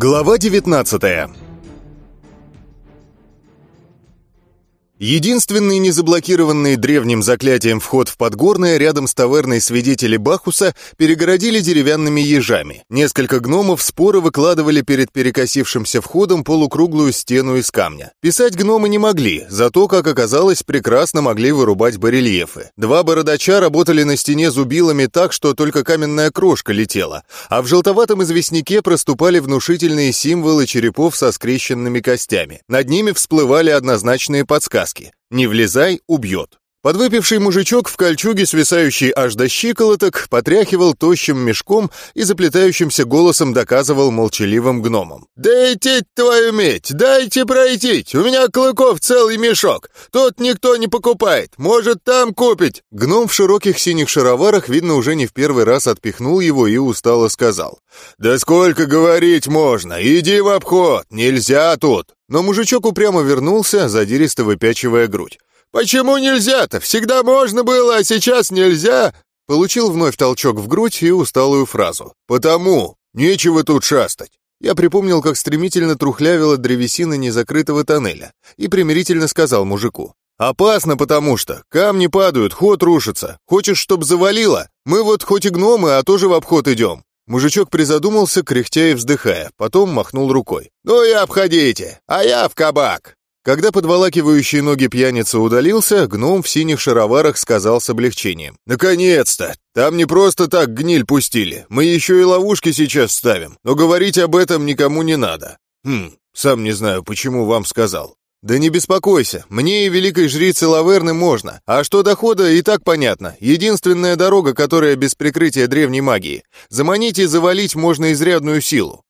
Глава 19 Единственный незаблокированный древним заклятием вход в Подгорное рядом с таверной свидетели Бахуса перегородили деревянными ежами. Несколько гномов споро выкладывали перед перекосившимся входом полукруглую стену из камня. Писать гномы не могли, зато, как оказалось, прекрасно могли вырубать барельефы. Два бородача работали на стене зубилами так, что только каменная крошка летела, а в желтоватом известняке проступали внушительные символы черепов со скрещенными костями. Над ними всплывали однозначные подсказки подсказки. «Не влезай, убьет». Подвыпивший мужичок в кольчуге, свисающий аж до щиколоток, потряхивал тощим мешком и заплетающимся голосом доказывал молчаливым гномам. «Дайте твою медь! Дайте пройти! У меня клыков целый мешок! Тут никто не покупает! Может, там купить!» Гном в широких синих шароварах, видно, уже не в первый раз отпихнул его и устало сказал. «Да сколько говорить можно! Иди в обход! Нельзя тут!» Но мужичок упрямо вернулся, задиристо выпячивая грудь. «Почему нельзя-то? Всегда можно было, а сейчас нельзя!» Получил вновь толчок в грудь и усталую фразу. «Потому! Нечего тут шастать!» Я припомнил, как стремительно трухлявила древесина незакрытого тоннеля, и примирительно сказал мужику. «Опасно, потому что камни падают, ход рушится. Хочешь, чтоб завалило? Мы вот хоть и гномы, а тоже в обход идем». Мужичок призадумался, кряхтя и вздыхая, потом махнул рукой. «Ну и обходите, а я в кабак!» Когда подволакивающий ноги пьяница удалился, гном в синих шароварах сказал с облегчением. «Наконец-то! Там не просто так гниль пустили. Мы еще и ловушки сейчас ставим. Но говорить об этом никому не надо. Хм, сам не знаю, почему вам сказал. «Да не беспокойся, мне и великой жрице Лаверны можно. А что дохода, и так понятно. Единственная дорога, которая без прикрытия древней магии. Заманить и завалить можно изрядную силу.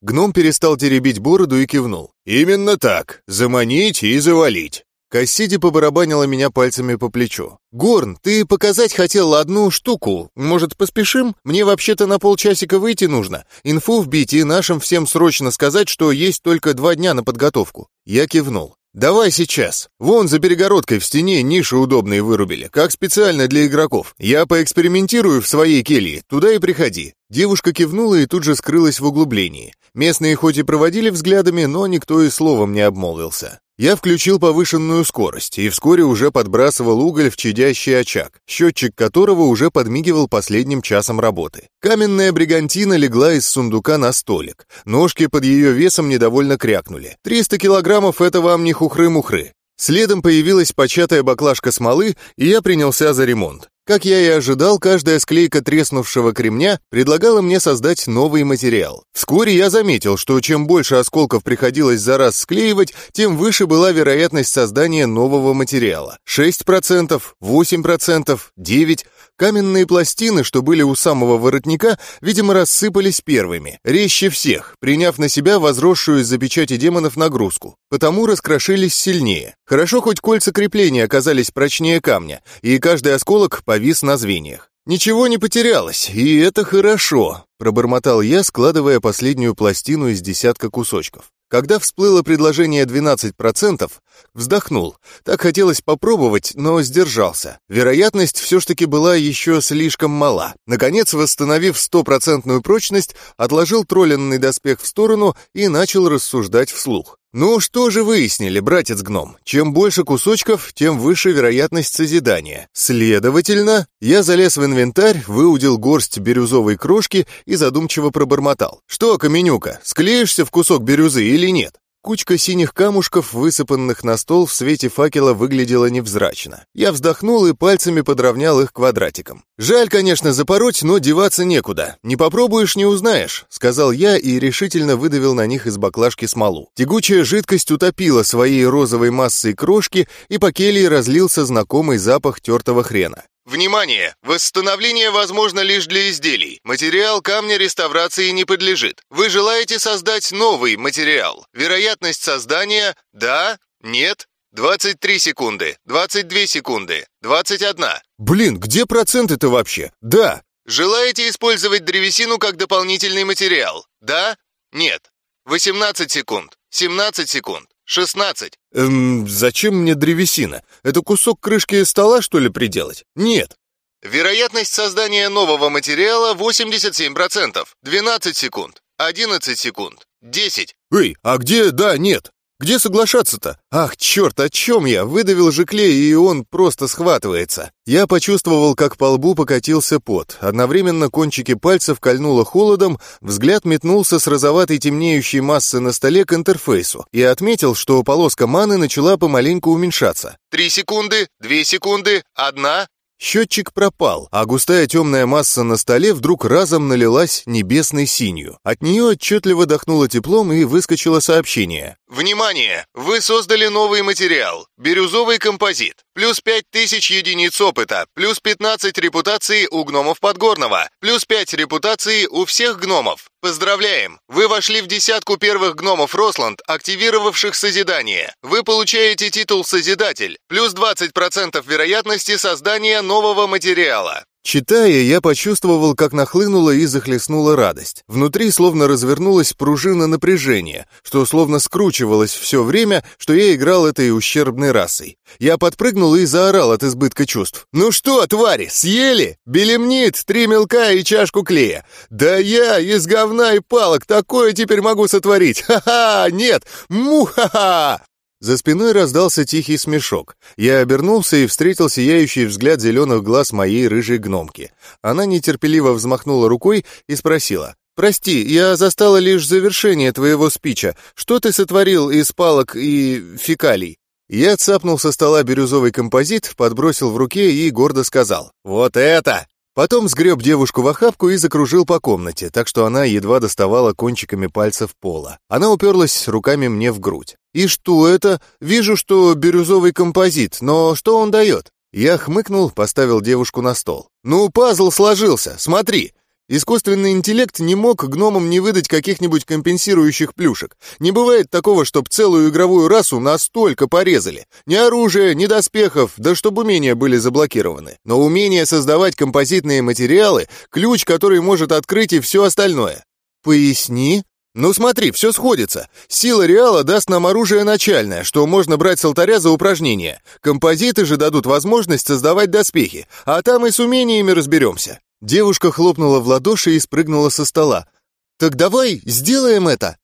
Гном перестал теребить бороду и кивнул. «Именно так. Заманить и завалить». Кассиди побарабанила меня пальцами по плечу. «Горн, ты показать хотел одну штуку. Может, поспешим? Мне вообще-то на полчасика выйти нужно. Инфу вбить и нашим всем срочно сказать, что есть только два дня на подготовку». Я кивнул. «Давай сейчас. Вон за перегородкой в стене ниши удобные вырубили, как специально для игроков. Я поэкспериментирую в своей келье, туда и приходи». Девушка кивнула и тут же скрылась в углублении. Местные хоть и проводили взглядами, но никто и словом не обмолвился. Я включил повышенную скорость и вскоре уже подбрасывал уголь в чадящий очаг, счетчик которого уже подмигивал последним часом работы. Каменная бригантина легла из сундука на столик. Ножки под ее весом недовольно крякнули. «Триста килограммов — это вам не хухры-мухры». Следом появилась початая баклажка смолы, и я принялся за ремонт. Как я и ожидал, каждая склейка треснувшего кремня предлагала мне создать новый материал. Вскоре я заметил, что чем больше осколков приходилось за раз склеивать, тем выше была вероятность создания нового материала. 6%, 8%, 9%. Каменные пластины, что были у самого воротника, видимо, рассыпались первыми, резче всех, приняв на себя возросшую из-за печати демонов нагрузку. Потому раскрошились сильнее. Хорошо, хоть кольца крепления оказались прочнее камня, и каждый осколок повис на звеньях. «Ничего не потерялось, и это хорошо», — пробормотал я, складывая последнюю пластину из десятка кусочков. Когда всплыло предложение 12%, вздохнул. Так хотелось попробовать, но сдержался. Вероятность все ж таки была еще слишком мала. Наконец, восстановив стопроцентную прочность, отложил тролленный доспех в сторону и начал рассуждать вслух. Ну что же выяснили, братец-гном? Чем больше кусочков, тем выше вероятность созидания. Следовательно, я залез в инвентарь, выудил горсть бирюзовой крошки и задумчиво пробормотал. Что, Каменюка, склеишься в кусок бирюзы или нет? Кучка синих камушков, высыпанных на стол, в свете факела выглядела невзрачно. Я вздохнул и пальцами подровнял их квадратиком. «Жаль, конечно, запороть, но деваться некуда. Не попробуешь, не узнаешь», — сказал я и решительно выдавил на них из баклажки смолу. Тягучая жидкость утопила своей розовой массой крошки, и по келье разлился знакомый запах тертого хрена. Внимание! Восстановление возможно лишь для изделий. Материал камня реставрации не подлежит. Вы желаете создать новый материал. Вероятность создания – да, нет, 23 секунды, 22 секунды, 21. Блин, где проценты-то вообще? Да. Желаете использовать древесину как дополнительный материал? Да, нет. 18 секунд, 17 секунд, 16. Эм, зачем мне древесина? Это кусок крышки стола, что ли, приделать? Нет. Вероятность создания нового материала 87%. 12 секунд. 11 секунд. Десять. Эй, а где да, нет? Где соглашаться-то? Ах, черт, о чем я? Выдавил же клей, и он просто схватывается. Я почувствовал, как по лбу покатился пот. Одновременно кончики пальцев кольнуло холодом, взгляд метнулся с розоватой темнеющей массы на столе к интерфейсу и отметил, что полоска маны начала помаленьку уменьшаться. Три секунды, две секунды, одна, Счетчик пропал, а густая темная масса на столе вдруг разом налилась небесной синью. От нее отчетливо дохнуло теплом и выскочило сообщение. «Внимание! Вы создали новый материал. Бирюзовый композит. Плюс 5000 единиц опыта. Плюс 15 репутации у гномов Подгорного. Плюс 5 репутации у всех гномов. Поздравляем! Вы вошли в десятку первых гномов Росланд, активировавших Созидание. Вы получаете титул Созидатель. Плюс 20% вероятности создания нового материала. Читая, я почувствовал, как нахлынула и захлестнула радость. Внутри словно развернулась пружина напряжения, что словно скручивалось все время, что я играл этой ущербной расой. Я подпрыгнул и заорал от избытка чувств. «Ну что, твари, съели? Белемнит, три мелка и чашку клея. Да я из говна и палок такое теперь могу сотворить. Ха-ха, нет, му-ха-ха!» За спиной раздался тихий смешок. Я обернулся и встретил сияющий взгляд зеленых глаз моей рыжей гномки. Она нетерпеливо взмахнула рукой и спросила. «Прости, я застала лишь завершение твоего спича. Что ты сотворил из палок и фекалий?» Я цапнул со стола бирюзовый композит, подбросил в руке и гордо сказал. «Вот это!» Потом сгреб девушку в охапку и закружил по комнате, так что она едва доставала кончиками пальцев пола. Она уперлась руками мне в грудь. «И что это? Вижу, что бирюзовый композит, но что он дает?» Я хмыкнул, поставил девушку на стол. «Ну, пазл сложился, смотри!» Искусственный интеллект не мог гномам не выдать каких-нибудь компенсирующих плюшек. Не бывает такого, чтоб целую игровую расу настолько порезали. Ни оружия, ни доспехов, да чтобы умения были заблокированы. Но умение создавать композитные материалы — ключ, который может открыть и все остальное. Поясни. Ну смотри, все сходится. Сила Реала даст нам оружие начальное, что можно брать с алтаря за упражнения. Композиты же дадут возможность создавать доспехи, а там и с умениями разберемся. Девушка хлопнула в ладоши и спрыгнула со стола. «Так давай сделаем это!»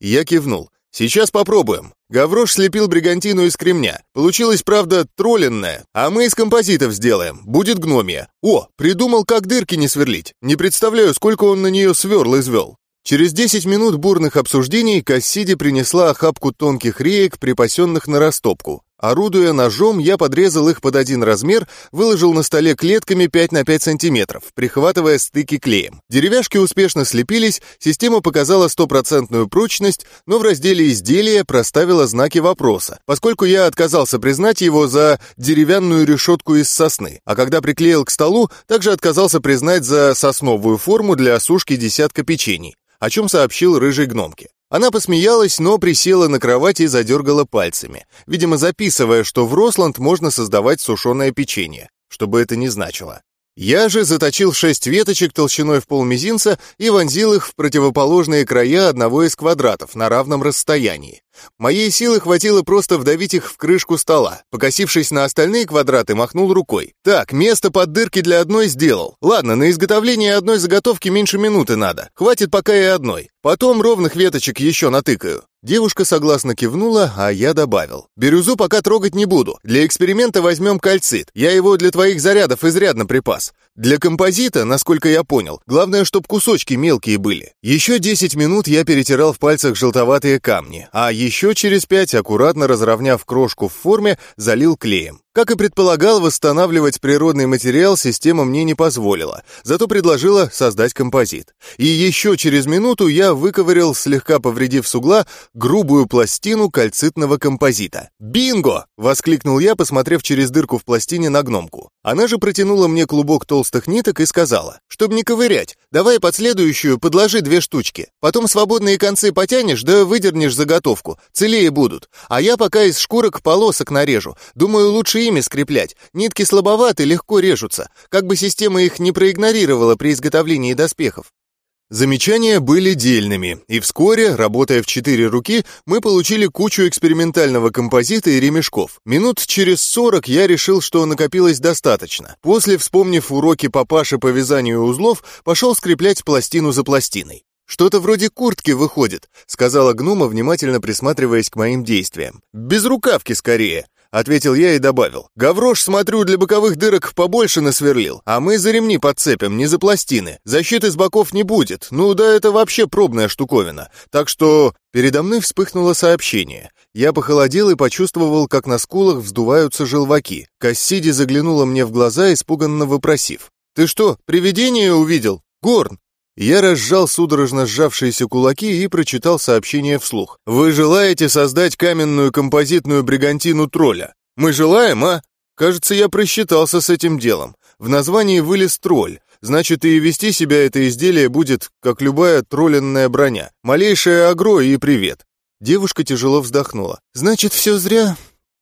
Я кивнул. «Сейчас попробуем. Гаврош слепил бригантину из кремня. Получилось, правда, тролленная. А мы из композитов сделаем. Будет гномия. О, придумал, как дырки не сверлить. Не представляю, сколько он на нее сверл извел». Через 10 минут бурных обсуждений Кассиди принесла охапку тонких реек, припасенных на растопку. Орудуя ножом, я подрезал их под один размер, выложил на столе клетками 5 на 5 сантиметров, прихватывая стыки клеем. Деревяшки успешно слепились, система показала стопроцентную прочность, но в разделе «Изделия» проставила знаки вопроса, поскольку я отказался признать его за деревянную решетку из сосны, а когда приклеил к столу, также отказался признать за сосновую форму для сушки десятка печений, о чем сообщил рыжей гномке. Она посмеялась, но присела на кровати и задергала пальцами, видимо, записывая, что в Росланд можно создавать сушеное печенье, что бы это ни значило. Я же заточил шесть веточек толщиной в полмизинца и вонзил их в противоположные края одного из квадратов на равном расстоянии. Моей силы хватило просто вдавить их в крышку стола. Покосившись на остальные квадраты, махнул рукой. Так, место под дырки для одной сделал. Ладно, на изготовление одной заготовки меньше минуты надо. Хватит пока и одной. Потом ровных веточек еще натыкаю. Девушка согласно кивнула, а я добавил. «Бирюзу пока трогать не буду. Для эксперимента возьмем кальцит. Я его для твоих зарядов изрядно припас. Для композита, насколько я понял, главное, чтобы кусочки мелкие были. Еще 10 минут я перетирал в пальцах желтоватые камни, а еще через 5, аккуратно разровняв крошку в форме, залил клеем. Как и предполагал, восстанавливать природный материал система мне не позволила, зато предложила создать композит. И еще через минуту я выковырял, слегка повредив с угла, грубую пластину кальцитного композита. «Бинго!» — воскликнул я, посмотрев через дырку в пластине на гномку. Она же протянула мне клубок толстых ниток и сказала, «Чтоб не ковырять, давай под следующую подложи две штучки. Потом свободные концы потянешь, да выдернешь заготовку. Целее будут. А я пока из шкурок полосок нарежу. Думаю, лучше ими скреплять. Нитки слабоваты, легко режутся. Как бы система их не проигнорировала при изготовлении доспехов. Замечания были дельными, и вскоре, работая в четыре руки, мы получили кучу экспериментального композита и ремешков. Минут через сорок я решил, что накопилось достаточно. После, вспомнив уроки папаши по вязанию узлов, пошел скреплять пластину за пластиной. «Что-то вроде куртки выходит», — сказала гнома, внимательно присматриваясь к моим действиям. «Без рукавки скорее». — ответил я и добавил. «Гаврош, смотрю, для боковых дырок побольше насверлил, а мы за ремни подцепим, не за пластины. Защиты с боков не будет, ну да это вообще пробная штуковина. Так что...» Передо мной вспыхнуло сообщение. Я похолодел и почувствовал, как на скулах вздуваются желваки. Кассиди заглянула мне в глаза, испуганно вопросив. «Ты что, привидение увидел? Горн, я разжал судорожно сжавшиеся кулаки и прочитал сообщение вслух. «Вы желаете создать каменную композитную бригантину тролля? Мы желаем, а? Кажется, я просчитался с этим делом. В названии вылез тролль. Значит, и вести себя это изделие будет, как любая тролленная броня. Малейшее агро и привет». Девушка тяжело вздохнула. «Значит, все зря.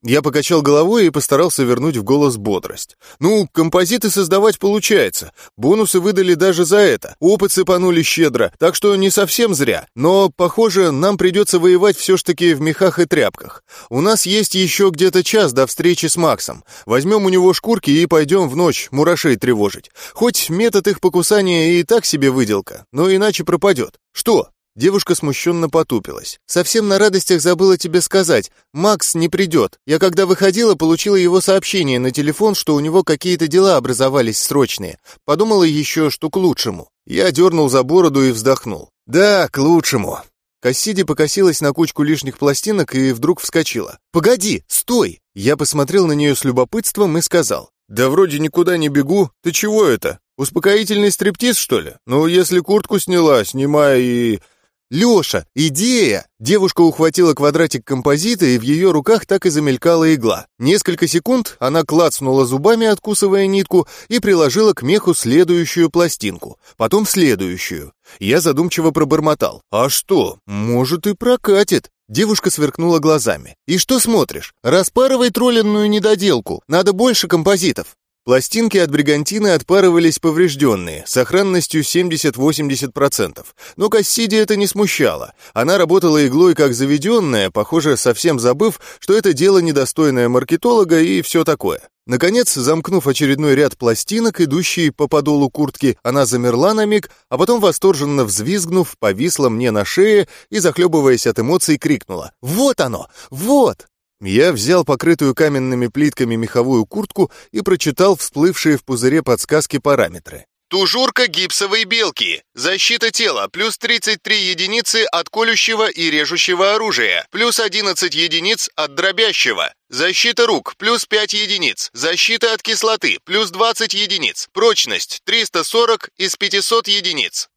Я покачал головой и постарался вернуть в голос бодрость. «Ну, композиты создавать получается. Бонусы выдали даже за это. Опыт сыпанули щедро, так что не совсем зря. Но, похоже, нам придется воевать все ж таки в мехах и тряпках. У нас есть еще где-то час до встречи с Максом. Возьмем у него шкурки и пойдем в ночь мурашей тревожить. Хоть метод их покусания и так себе выделка, но иначе пропадет. Что, Девушка смущенно потупилась. «Совсем на радостях забыла тебе сказать. Макс не придет. Я когда выходила, получила его сообщение на телефон, что у него какие-то дела образовались срочные. Подумала еще, что к лучшему». Я дернул за бороду и вздохнул. «Да, к лучшему». Кассиди покосилась на кучку лишних пластинок и вдруг вскочила. «Погоди, стой!» Я посмотрел на нее с любопытством и сказал. «Да вроде никуда не бегу. Ты чего это? Успокоительный стриптиз, что ли? Ну, если куртку сняла, снимай и...» «Леша, идея!» Девушка ухватила квадратик композита, и в ее руках так и замелькала игла. Несколько секунд она клацнула зубами, откусывая нитку, и приложила к меху следующую пластинку, потом следующую. Я задумчиво пробормотал. «А что, может и прокатит?» Девушка сверкнула глазами. «И что смотришь? Распарывай тролленную недоделку. Надо больше композитов». Пластинки от бригантины отпарывались поврежденные, сохранностью 70-80%. Но Кассиди это не смущало. Она работала иглой как заведенная, похоже, совсем забыв, что это дело недостойное маркетолога и все такое. Наконец, замкнув очередной ряд пластинок, идущий по подолу куртки, она замерла на миг, а потом, восторженно взвизгнув, повисла мне на шее и, захлебываясь от эмоций, крикнула «Вот оно! Вот!» Я взял покрытую каменными плитками меховую куртку и прочитал всплывшие в пузыре подсказки параметры. Тужурка гипсовой белки. Защита тела. Плюс 33 единицы от колющего и режущего оружия. Плюс 11 единиц от дробящего. Защита рук. Плюс 5 единиц. Защита от кислоты. Плюс 20 единиц. Прочность. 340 из 500 единиц.